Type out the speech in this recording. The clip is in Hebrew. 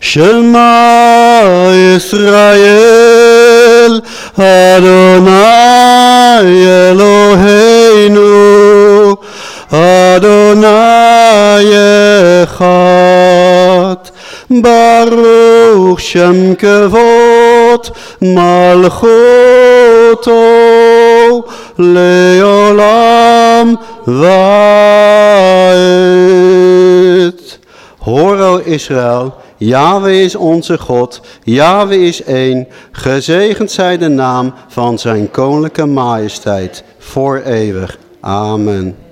שמע ישראל, אדוני אלוהינו, אדוני אחד, ברוך שם כבוד מלכותו לעולם ועד. Hoor, o Israël, Yahweh is onze God, Yahweh is één, gezegend zij de naam van zijn koninklijke majesteit, voor eeuwig. Amen.